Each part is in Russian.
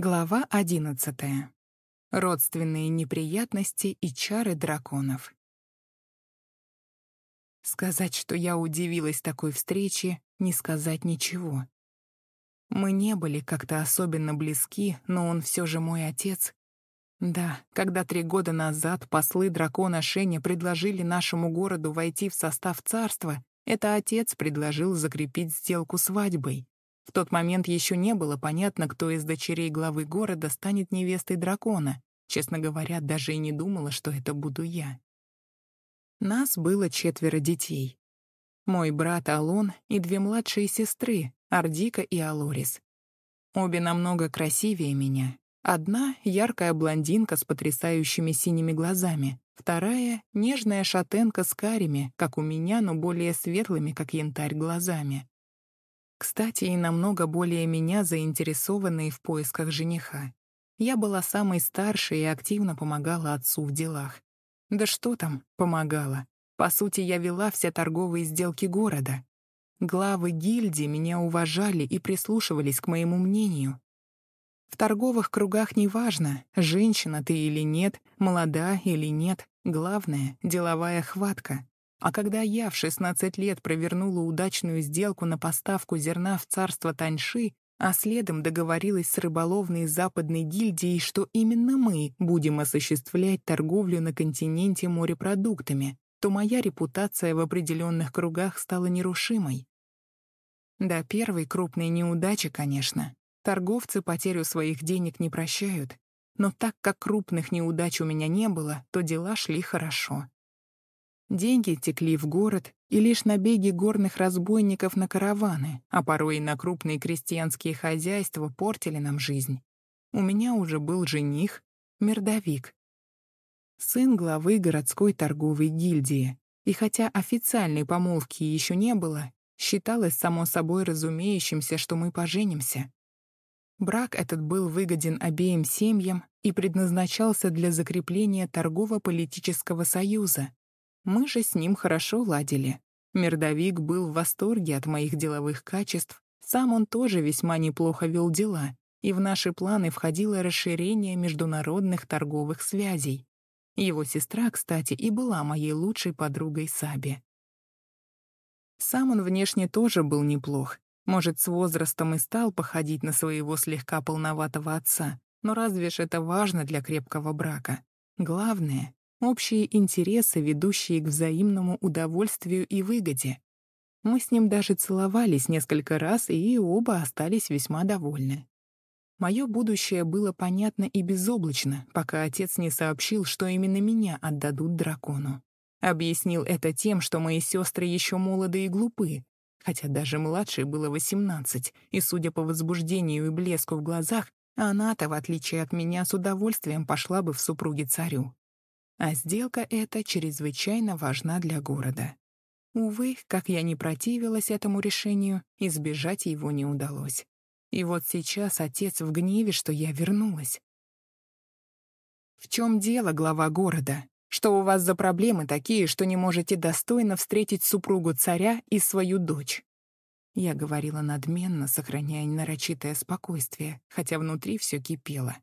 Глава одиннадцатая. Родственные неприятности и чары драконов. Сказать, что я удивилась такой встрече, не сказать ничего. Мы не были как-то особенно близки, но он все же мой отец. Да, когда три года назад послы дракона Шеня предложили нашему городу войти в состав царства, это отец предложил закрепить сделку свадьбой. В тот момент еще не было понятно, кто из дочерей главы города станет невестой дракона. Честно говоря, даже и не думала, что это буду я. Нас было четверо детей. Мой брат Алон и две младшие сестры, Ардика и Алорис. Обе намного красивее меня. Одна — яркая блондинка с потрясающими синими глазами, вторая — нежная шатенка с карими, как у меня, но более светлыми, как янтарь, глазами. Кстати, и намного более меня заинтересованные в поисках жениха. Я была самой старшей и активно помогала отцу в делах. Да что там, помогала. По сути, я вела все торговые сделки города. Главы гильдии меня уважали и прислушивались к моему мнению. В торговых кругах неважно, женщина ты или нет, молода или нет, главное — деловая хватка. А когда я в 16 лет провернула удачную сделку на поставку зерна в царство Таньши, а следом договорилась с рыболовной западной гильдией, что именно мы будем осуществлять торговлю на континенте морепродуктами, то моя репутация в определенных кругах стала нерушимой. До первой крупной неудачи, конечно. Торговцы потерю своих денег не прощают, но так как крупных неудач у меня не было, то дела шли хорошо. Деньги текли в город, и лишь набеги горных разбойников на караваны, а порой и на крупные крестьянские хозяйства портили нам жизнь. У меня уже был жених, мердовик. Сын главы городской торговой гильдии. И хотя официальной помолвки еще не было, считалось само собой разумеющимся, что мы поженимся. Брак этот был выгоден обеим семьям и предназначался для закрепления торгово-политического союза, мы же с ним хорошо ладили. Мердовик был в восторге от моих деловых качеств, сам он тоже весьма неплохо вел дела, и в наши планы входило расширение международных торговых связей. Его сестра, кстати, и была моей лучшей подругой Саби. Сам он внешне тоже был неплох. Может, с возрастом и стал походить на своего слегка полноватого отца, но разве ж это важно для крепкого брака? Главное общие интересы, ведущие к взаимному удовольствию и выгоде. Мы с ним даже целовались несколько раз, и оба остались весьма довольны. Мое будущее было понятно и безоблачно, пока отец не сообщил, что именно меня отдадут дракону. Объяснил это тем, что мои сестры еще молоды и глупы, хотя даже младшей было 18, и, судя по возбуждению и блеску в глазах, она-то, в отличие от меня, с удовольствием пошла бы в супруги царю. А сделка эта чрезвычайно важна для города. Увы, как я не противилась этому решению, избежать его не удалось. И вот сейчас отец в гневе, что я вернулась. «В чем дело, глава города? Что у вас за проблемы такие, что не можете достойно встретить супругу царя и свою дочь?» Я говорила надменно, сохраняя нарочитое спокойствие, хотя внутри все кипело.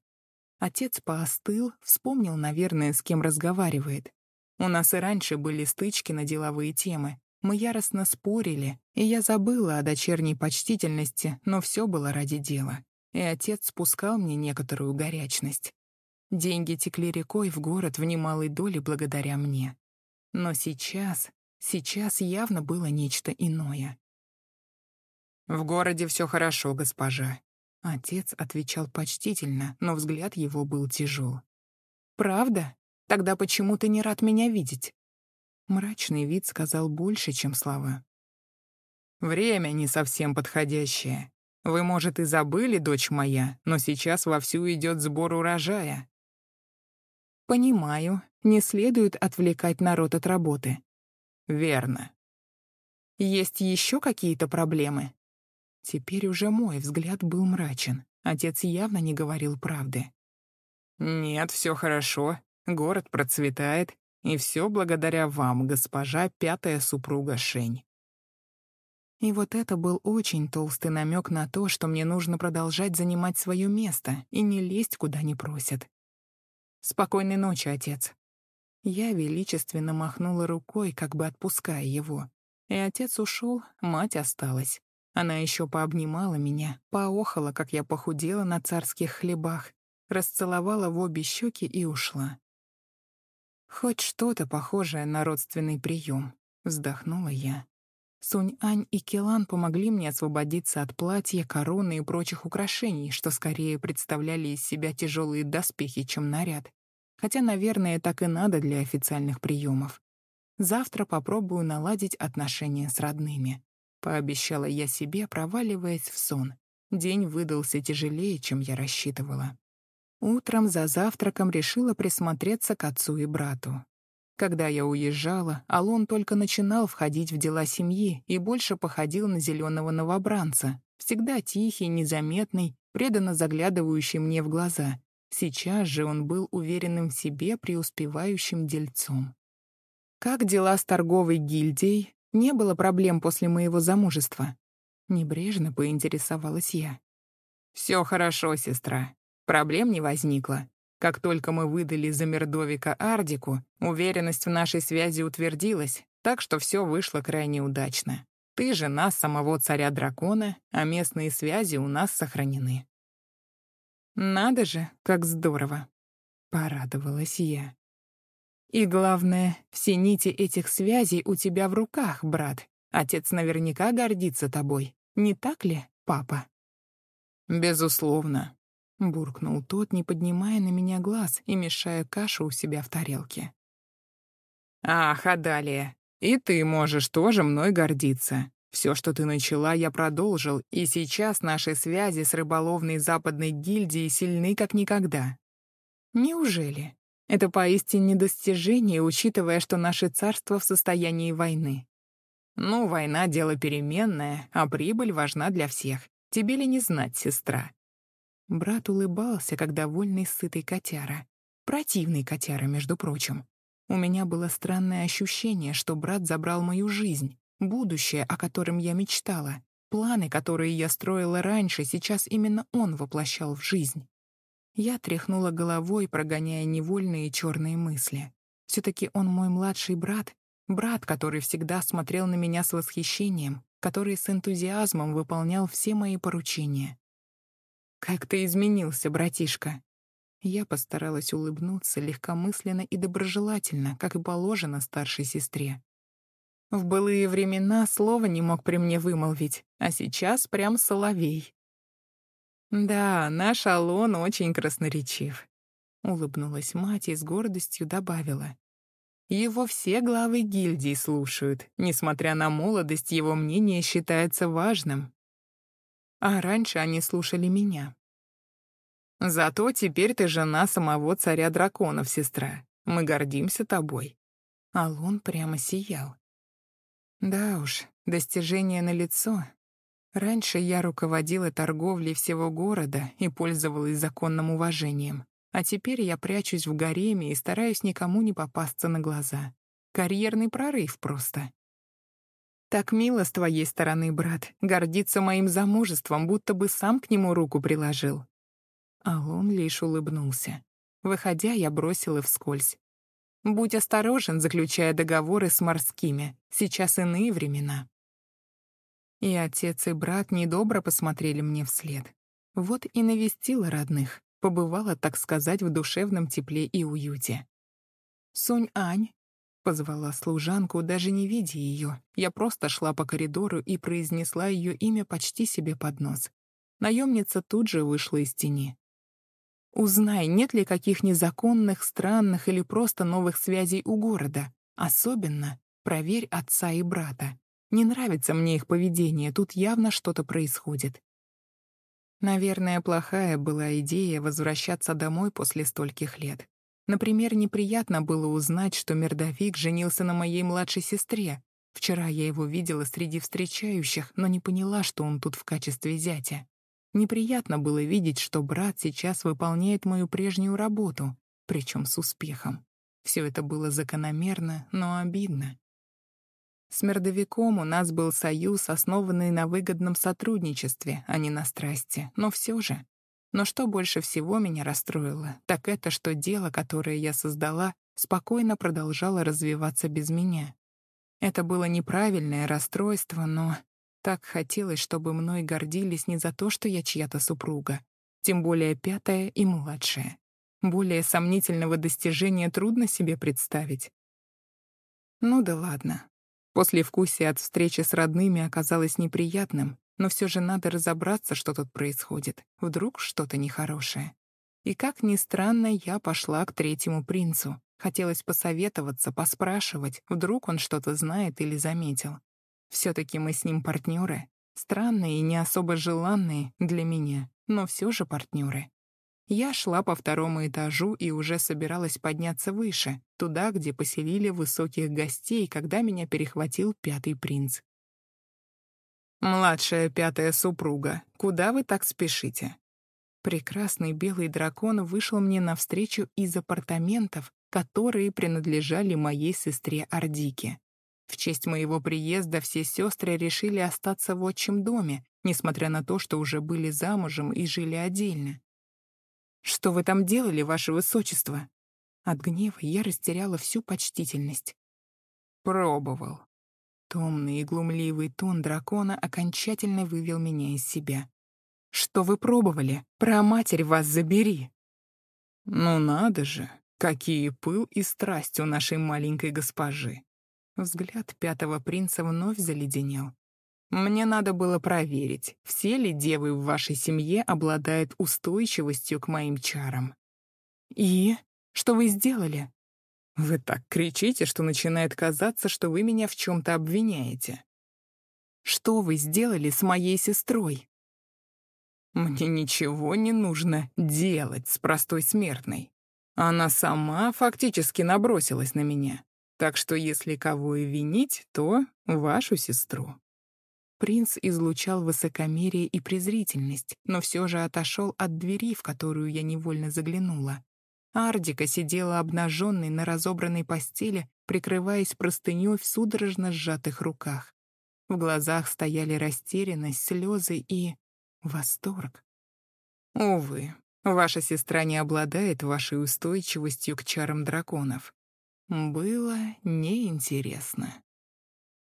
Отец поостыл, вспомнил, наверное, с кем разговаривает. У нас и раньше были стычки на деловые темы. Мы яростно спорили, и я забыла о дочерней почтительности, но все было ради дела. И отец спускал мне некоторую горячность. Деньги текли рекой в город в немалой доле благодаря мне. Но сейчас, сейчас явно было нечто иное. «В городе все хорошо, госпожа», Отец отвечал почтительно, но взгляд его был тяжел. «Правда? Тогда почему ты не рад меня видеть?» Мрачный вид сказал больше, чем слова. «Время не совсем подходящее. Вы, может, и забыли, дочь моя, но сейчас вовсю идет сбор урожая». «Понимаю, не следует отвлекать народ от работы». «Верно». «Есть еще какие-то проблемы?» Теперь уже мой взгляд был мрачен. Отец явно не говорил правды. «Нет, все хорошо. Город процветает. И все благодаря вам, госпожа пятая супруга Шень». И вот это был очень толстый намек на то, что мне нужно продолжать занимать свое место и не лезть, куда не просят. «Спокойной ночи, отец». Я величественно махнула рукой, как бы отпуская его. И отец ушел, мать осталась. Она еще пообнимала меня, поохала, как я похудела на царских хлебах, расцеловала в обе щеки и ушла. Хоть что-то похожее на родственный прием, вздохнула я. Сунь-Ань и Келан помогли мне освободиться от платья, короны и прочих украшений, что скорее представляли из себя тяжелые доспехи, чем наряд. Хотя, наверное, так и надо для официальных приемов. Завтра попробую наладить отношения с родными. Пообещала я себе, проваливаясь в сон. День выдался тяжелее, чем я рассчитывала. Утром за завтраком решила присмотреться к отцу и брату. Когда я уезжала, Алон только начинал входить в дела семьи и больше походил на зеленого новобранца, всегда тихий, незаметный, преданно заглядывающий мне в глаза. Сейчас же он был уверенным в себе преуспевающим дельцом. «Как дела с торговой гильдией? Не было проблем после моего замужества?» Небрежно поинтересовалась я. «Все хорошо, сестра. Проблем не возникло. Как только мы выдали за Мердовика Ардику, уверенность в нашей связи утвердилась, так что все вышло крайне удачно. Ты жена самого царя-дракона, а местные связи у нас сохранены. Надо же, как здорово. Порадовалась я. И главное, все нити этих связей у тебя в руках, брат. Отец наверняка гордится тобой. Не так ли, папа? Безусловно. — буркнул тот, не поднимая на меня глаз и мешая кашу у себя в тарелке. «Ах, Адалия, и ты можешь тоже мной гордиться. Все, что ты начала, я продолжил, и сейчас наши связи с рыболовной западной гильдией сильны как никогда». «Неужели? Это поистине достижение, учитывая, что наше царство в состоянии войны». «Ну, война — дело переменное, а прибыль важна для всех. Тебе ли не знать, сестра?» Брат улыбался, как довольный сытый котяра. Противный котяра, между прочим. У меня было странное ощущение, что брат забрал мою жизнь, будущее, о котором я мечтала. Планы, которые я строила раньше, сейчас именно он воплощал в жизнь. Я тряхнула головой, прогоняя невольные черные мысли. Все-таки он мой младший брат, брат, который всегда смотрел на меня с восхищением, который с энтузиазмом выполнял все мои поручения. «Как ты изменился, братишка!» Я постаралась улыбнуться легкомысленно и доброжелательно, как и положено старшей сестре. В былые времена слова не мог при мне вымолвить, а сейчас прям соловей. «Да, наш Алон очень красноречив», — улыбнулась мать и с гордостью добавила. «Его все главы гильдии слушают, несмотря на молодость, его мнение считается важным, а раньше они слушали меня. «Зато теперь ты жена самого царя драконов, сестра. Мы гордимся тобой». Алон прямо сиял. Да уж, достижение налицо. Раньше я руководила торговлей всего города и пользовалась законным уважением. А теперь я прячусь в гареме и стараюсь никому не попасться на глаза. Карьерный прорыв просто. Так мило с твоей стороны, брат, гордиться моим замужеством, будто бы сам к нему руку приложил. А он лишь улыбнулся. Выходя, я бросила вскользь. Будь осторожен, заключая договоры с морскими. Сейчас иные времена. И отец, и брат недобро посмотрели мне вслед. Вот и навестила родных, побывала, так сказать, в душевном тепле и уюте. Сунь-Ань, Позвала служанку, даже не видя ее. Я просто шла по коридору и произнесла ее имя почти себе под нос. Наемница тут же вышла из тени. «Узнай, нет ли каких незаконных, странных или просто новых связей у города. Особенно проверь отца и брата. Не нравится мне их поведение, тут явно что-то происходит». Наверное, плохая была идея возвращаться домой после стольких лет. Например, неприятно было узнать, что Мердовик женился на моей младшей сестре. Вчера я его видела среди встречающих, но не поняла, что он тут в качестве зятя. Неприятно было видеть, что брат сейчас выполняет мою прежнюю работу, причем с успехом. Все это было закономерно, но обидно. С Мердовиком у нас был союз, основанный на выгодном сотрудничестве, а не на страсти, но все же. Но что больше всего меня расстроило, так это, что дело, которое я создала, спокойно продолжало развиваться без меня. Это было неправильное расстройство, но так хотелось, чтобы мной гордились не за то, что я чья-то супруга, тем более пятая и младшая. Более сомнительного достижения трудно себе представить. Ну да ладно. Послевкусие от встречи с родными оказалось неприятным, но все же надо разобраться, что тут происходит. Вдруг что-то нехорошее. И как ни странно, я пошла к третьему принцу. Хотелось посоветоваться, поспрашивать, вдруг он что-то знает или заметил. все таки мы с ним партнеры, странные и не особо желанные для меня, но все же партнеры. Я шла по второму этажу и уже собиралась подняться выше, туда, где поселили высоких гостей, когда меня перехватил пятый принц. «Младшая пятая супруга, куда вы так спешите?» Прекрасный белый дракон вышел мне навстречу из апартаментов, которые принадлежали моей сестре Ардике. В честь моего приезда все сестры решили остаться в отчим доме, несмотря на то, что уже были замужем и жили отдельно. «Что вы там делали, ваше высочество?» От гнева я растеряла всю почтительность. «Пробовал». Томный и глумливый тон дракона окончательно вывел меня из себя. «Что вы пробовали? Про матерь вас забери!» «Ну надо же, какие пыл и страсть у нашей маленькой госпожи!» Взгляд пятого принца вновь заледенел. Мне надо было проверить, все ли девы в вашей семье обладают устойчивостью к моим чарам. И? Что вы сделали? Вы так кричите, что начинает казаться, что вы меня в чем-то обвиняете. Что вы сделали с моей сестрой? Мне ничего не нужно делать с простой смертной. Она сама фактически набросилась на меня. Так что если кого и винить, то вашу сестру. Принц излучал высокомерие и презрительность, но все же отошел от двери, в которую я невольно заглянула. Ардика сидела обнаженной на разобранной постели, прикрываясь простыней в судорожно сжатых руках. В глазах стояли растерянность, слезы и... восторг. «Увы, ваша сестра не обладает вашей устойчивостью к чарам драконов. Было неинтересно».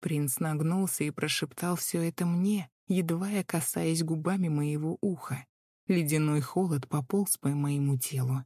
Принц нагнулся и прошептал все это мне, едва я касаясь губами моего уха. Ледяной холод пополз по моему телу.